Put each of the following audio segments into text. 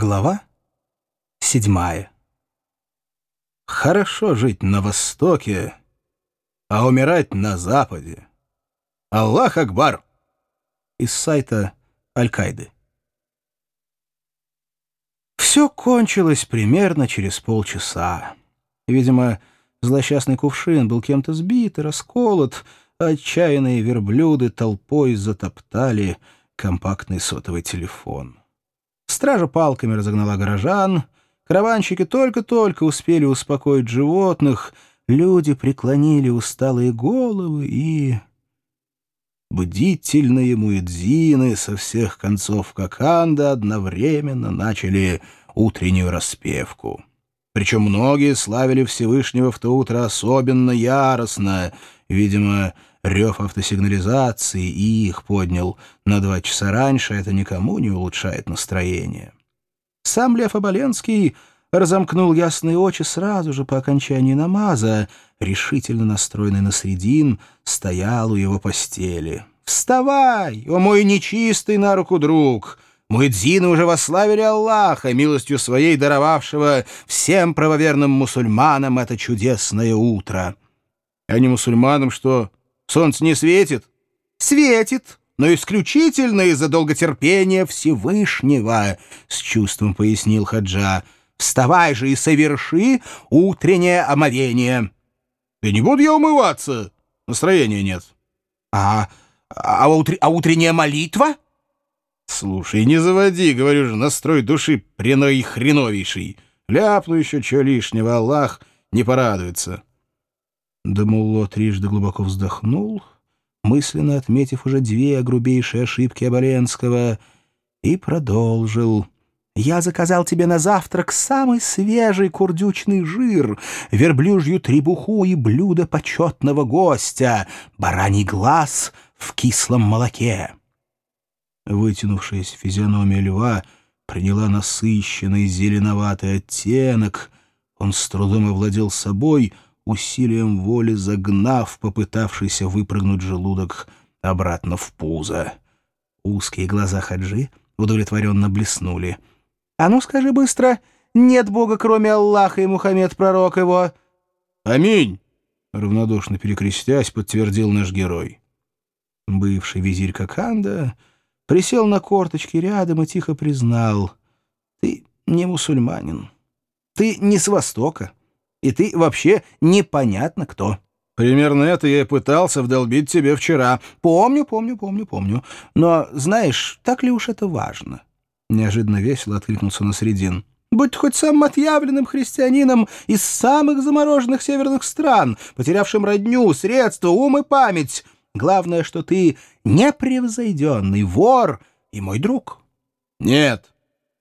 Глава седьмая. Хорошо жить на Востоке, а умирать на Западе. Аллах Акбар! Из сайта Аль-Каиды. Все кончилось примерно через полчаса. Видимо, злосчастный кувшин был кем-то сбит и расколот, а отчаянные верблюды толпой затоптали компактный сотовый телефон. Стража палками разогнала горожан. Караванщики только-только успели успокоить животных. Люди преклонили усталые головы и... Бдительные муэдзины со всех концов Коканда одновременно начали утреннюю распевку. Причем многие славили Всевышнего в то утро особенно яростно. Видимо, рев автосигнализации и их поднял на два часа раньше, это никому не улучшает настроение. Сам Лев Оболенский разомкнул ясные очи сразу же по окончании намаза, решительно настроенный на средин, стоял у его постели. «Вставай, о мой нечистый на руку друг!» Муэдзины уже вославили Аллаха, милостью своей даровавшего всем правоверным мусульманам это чудесное утро. А не мусульманам что, Солнце не светит? Светит, но исключительно из-за долготерпения Всевышнего, — с чувством пояснил Хаджа. Вставай же и соверши утреннее омовение. Да не буду я умываться, настроения нет. А, а, утр, а утренняя молитва? Слушай, не заводи, говорю же, настрой души преной хреновейший. Ляпну еще что лишнего, Аллах не порадуется. Дамулло трижды глубоко вздохнул, мысленно отметив уже две грубейшие ошибки Оболенского, и продолжил. «Я заказал тебе на завтрак самый свежий курдючный жир, верблюжью требуху и блюдо почетного гостя, бараний глаз в кислом молоке». Вытянувшаяся физиономия льва приняла насыщенный зеленоватый оттенок. Он с трудом овладел собой — усилием воли загнав попытавшийся выпрыгнуть желудок обратно в пузо. Узкие глаза Хаджи удовлетворенно блеснули. «А ну скажи быстро, нет Бога, кроме Аллаха и Мухаммед, пророк его!» «Аминь!» — равнодушно перекрестясь, подтвердил наш герой. Бывший визирь Коканда присел на корточки рядом и тихо признал. «Ты не мусульманин. Ты не с Востока и ты вообще непонятно кто». «Примерно это я и пытался вдолбить тебе вчера. Помню, помню, помню, помню. Но, знаешь, так ли уж это важно?» Неожиданно весело откликнулся на средин. «Будь хоть самым отъявленным христианином из самых замороженных северных стран, потерявшим родню, средства, ум и память. Главное, что ты непревзойденный вор и мой друг». «Нет».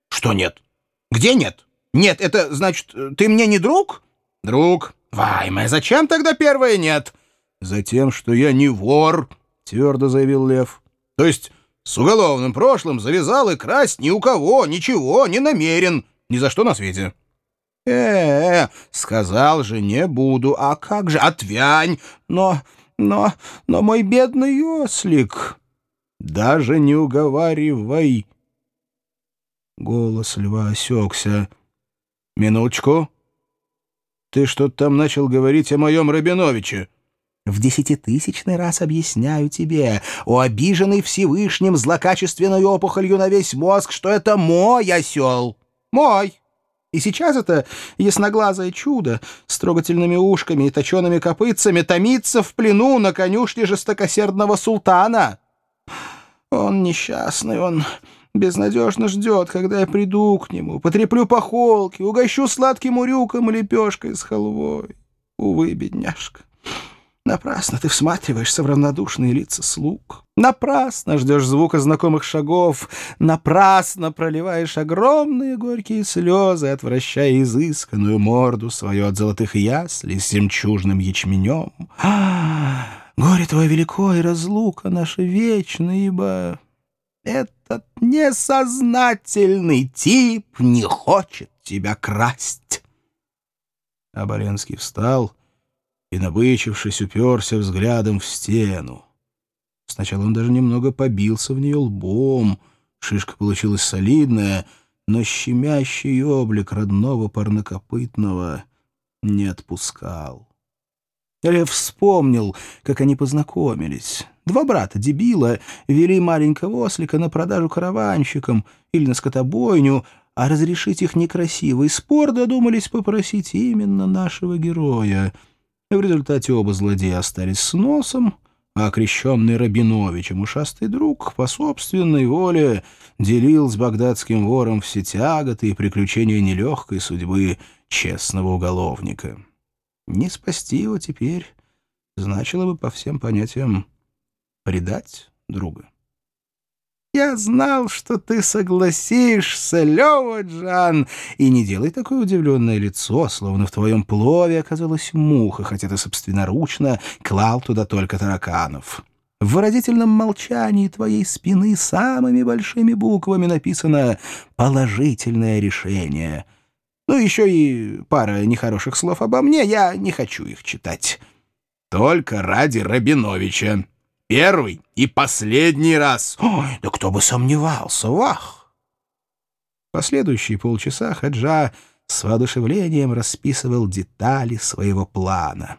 «Что нет? Где нет? Нет, это значит, ты мне не друг?» «Друг, Вайме, зачем тогда первое нет?» «Затем, что я не вор», — твердо заявил Лев. «То есть с уголовным прошлым завязал и красть ни у кого, ничего, не намерен, ни за что на свете». «Э-э, сказал же, не буду, а как же, отвянь, но, но, но мой бедный ослик, даже не уговаривай». Голос льва осекся. «Минуточку». Ты что-то там начал говорить о моем Рабиновиче. В десятитысячный раз объясняю тебе, о обиженный Всевышним злокачественной опухолью на весь мозг, что это мой осел. Мой. И сейчас это ясноглазое чудо с трогательными ушками и точеными копытцами томится в плену на конюшне жестокосердного султана. Он несчастный, он безнадежно ждет, когда я приду к нему, потреплю по холке, угощу сладким урюком и лепешкой с халвой. Увы, бедняжка, напрасно ты всматриваешься в равнодушные лица слуг. Напрасно ждешь звука знакомых шагов, напрасно проливаешь огромные горькие слезы, отвращая изысканную морду свою от золотых яслей с жемчужным ячменем. А, горе твое велико и разлука наша вечна, ибо этот несознательный тип не хочет тебя красть. Абаренский встал и, набычившись, уперся взглядом в стену. Сначала он даже немного побился в нее лбом, шишка получилась солидная, но щемящий облик родного парнокопытного не отпускал. Лев вспомнил, как они познакомились. Два брата-дебила вели маленького ослика на продажу караванщикам или на скотобойню, а разрешить их некрасивый спор додумались попросить именно нашего героя. В результате оба злодея остались с носом, а окрещенный Рабиновичем ушастый друг по собственной воле делил с багдадским вором все тяготы и приключения нелегкой судьбы честного уголовника. Не спасти его теперь значило бы по всем понятиям предать друга. «Я знал, что ты согласишься, Лёва Джан!» И не делай такое удивленное лицо, словно в твоем плове оказалась муха, хотя ты собственноручно клал туда только тараканов. В выразительном молчании твоей спины самыми большими буквами написано «положительное решение». Ну, еще и пара нехороших слов обо мне, я не хочу их читать. Только ради Рабиновича. Первый и последний раз. Ой, да кто бы сомневался, вах! Последующие полчаса Хаджа с воодушевлением расписывал детали своего плана.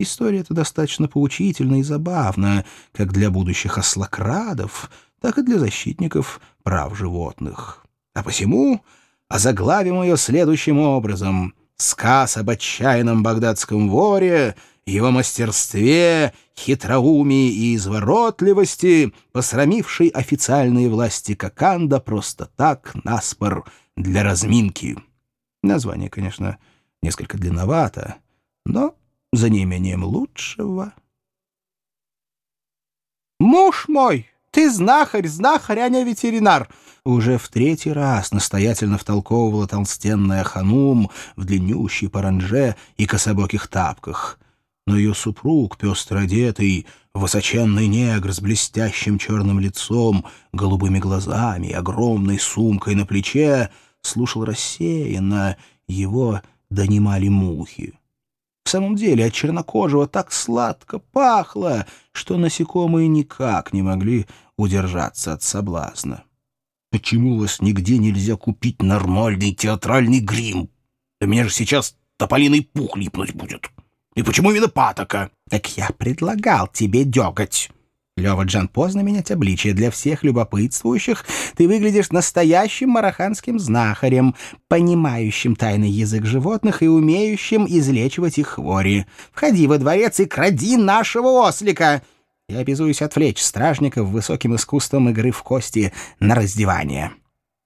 История эта достаточно поучительна и забавна, как для будущих ослокрадов, так и для защитников прав животных. А посему озаглавим ее следующим образом. Сказ об отчаянном багдадском воре, его мастерстве, хитроумии и изворотливости, посрамившей официальные власти Коканда просто так, наспор, для разминки. Название, конечно, несколько длинновато, но за неимением лучшего. «Муж мой!» Ты знахарь, знахарь, а не ветеринар!» Уже в третий раз настоятельно втолковывала толстенная ханум в длиннющей паранже и кособоких тапках. Но ее супруг, пестро одетый, высоченный негр с блестящим черным лицом, голубыми глазами и огромной сумкой на плече, слушал рассеянно, его донимали мухи. В самом деле от чернокожего так сладко пахло, что насекомые никак не могли удержаться от соблазна. «Почему вас нигде нельзя купить нормальный театральный грим? Да меня же сейчас тополиный пух липнуть будет. И почему именно патока?» «Так я предлагал тебе деготь». Лёва Джан, поздно менять обличие. Для всех любопытствующих ты выглядишь настоящим мараханским знахарем, понимающим тайный язык животных и умеющим излечивать их хвори. Входи во дворец и кради нашего ослика. Я обязуюсь отвлечь стражников высоким искусством игры в кости на раздевание.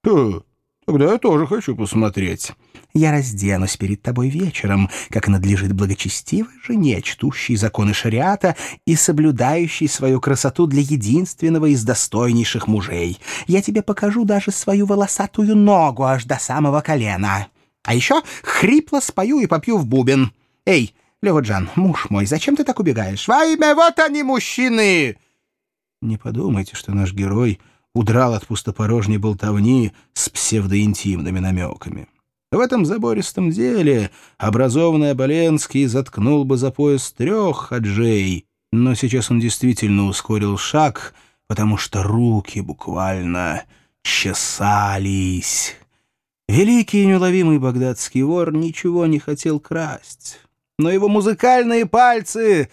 «Хм, тогда я тоже хочу посмотреть». Я разденусь перед тобой вечером, как надлежит благочестивой жене, чтущей законы шариата и соблюдающей свою красоту для единственного из достойнейших мужей. Я тебе покажу даже свою волосатую ногу аж до самого колена. А еще хрипло спою и попью в бубен. Эй, Леводжан, муж мой, зачем ты так убегаешь? Во имя вот они, мужчины!» Не подумайте, что наш герой удрал от пустопорожней болтовни с псевдоинтимными намеками. В этом забористом деле образованный Оболенский заткнул бы за пояс трех хаджей, но сейчас он действительно ускорил шаг, потому что руки буквально чесались. Великий и неуловимый багдадский вор ничего не хотел красть но его музыкальные пальцы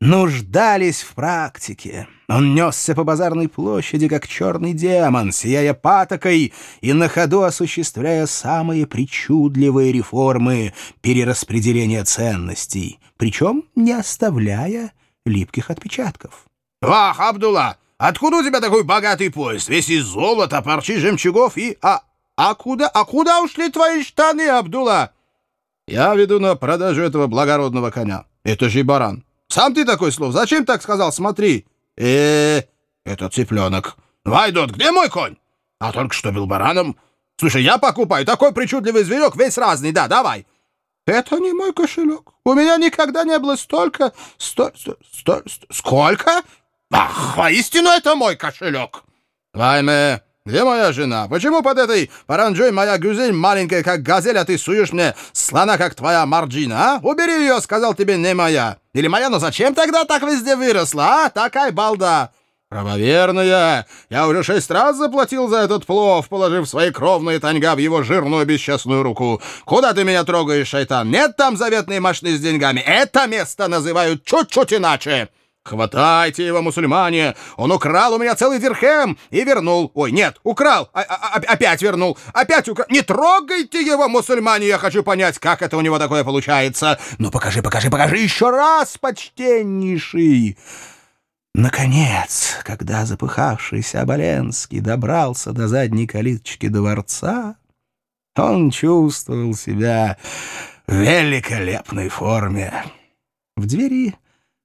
нуждались в практике. Он несся по базарной площади, как черный демон, сияя патокой и на ходу осуществляя самые причудливые реформы перераспределения ценностей, причем не оставляя липких отпечатков. «Вах, Абдулла, откуда у тебя такой богатый пояс? Весь из золота, парчи, жемчугов и... А, а куда, а куда ушли твои штаны, Абдулла?» Я веду на продажу этого благородного коня. Это же баран. Сам ты такой слов. Зачем так сказал? Смотри. э это цыпленок. Вайдот, где мой конь? А только что был бараном. Слушай, я покупаю. Такой причудливый зверек, весь разный. Да, давай. Это не мой кошелек. У меня никогда не было столько... Сто... Сто... Сто... Сколько? Ах, воистину это мой кошелек. Вайме... Где моя жена? Почему под этой паранджой моя гюзель маленькая, как газель, а ты суешь мне слона, как твоя марджина, а? Убери ее, сказал тебе, не моя. Или моя, но зачем тогда так везде выросла, а? Такая балда. «Правоверная! Я уже шесть раз заплатил за этот плов, положив свои кровные таньга в его жирную бесчестную руку. Куда ты меня трогаешь, шайтан? Нет там заветной машины с деньгами. Это место называют чуть-чуть иначе!» «Хватайте его, мусульмане! Он украл у меня целый дирхем и вернул. Ой, нет, украл, а -а опять вернул, опять украл. Не трогайте его, мусульмане, я хочу понять, как это у него такое получается. Ну, покажи, покажи, покажи еще раз, почтеннейший!» Наконец, когда запыхавшийся Оболенский добрался до задней калиточки дворца, он чувствовал себя в великолепной форме. В двери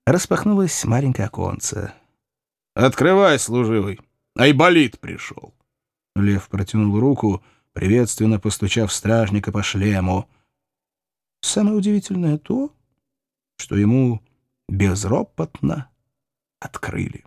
распахнулось маленькое оконце. «Открывай, служивый! Айболит пришел!» Лев протянул руку, приветственно постучав стражника по шлему. Самое удивительное то, что ему безропотно открыли.